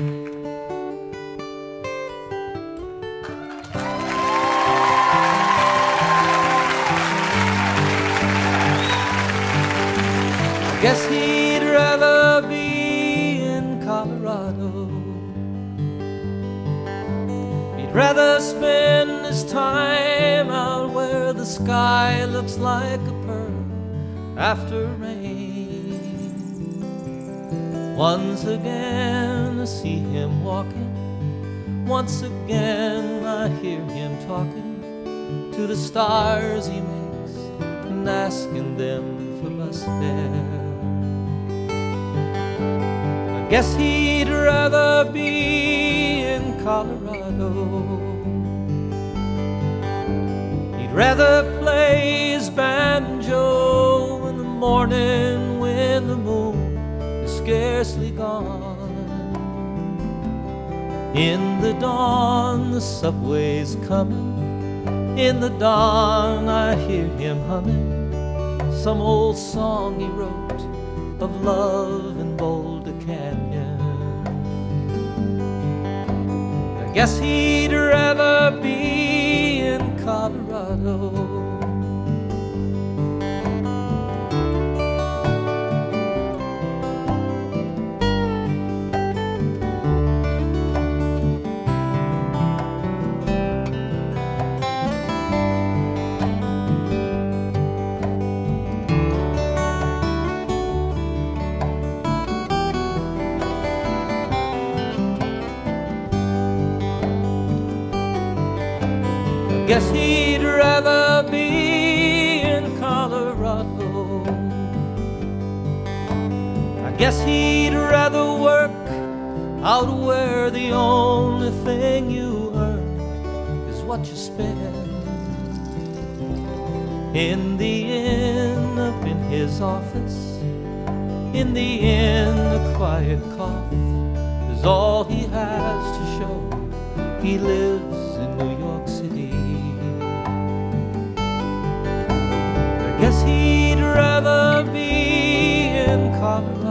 Guess he'd rather be in Colorado. He'd rather spend his time out where the sky looks like a pearl after rain. Once again, I see him walking. Once again, I hear him talking to the stars he makes and asking them for bus fare. I guess he'd rather be in Colorado. He'd rather play his banjo in the morning scarcely gone. In the dawn, the subway's coming. In the dawn, I hear him humming some old song he wrote of love in Boulder Canyon. I guess he'd rather be in Colorado. Guess he'd rather be in Colorado. I guess he'd rather work out where the only thing you earn is what you spend. In the end, up in his office, in the end, a quiet cough is all he has to show. He lives Father.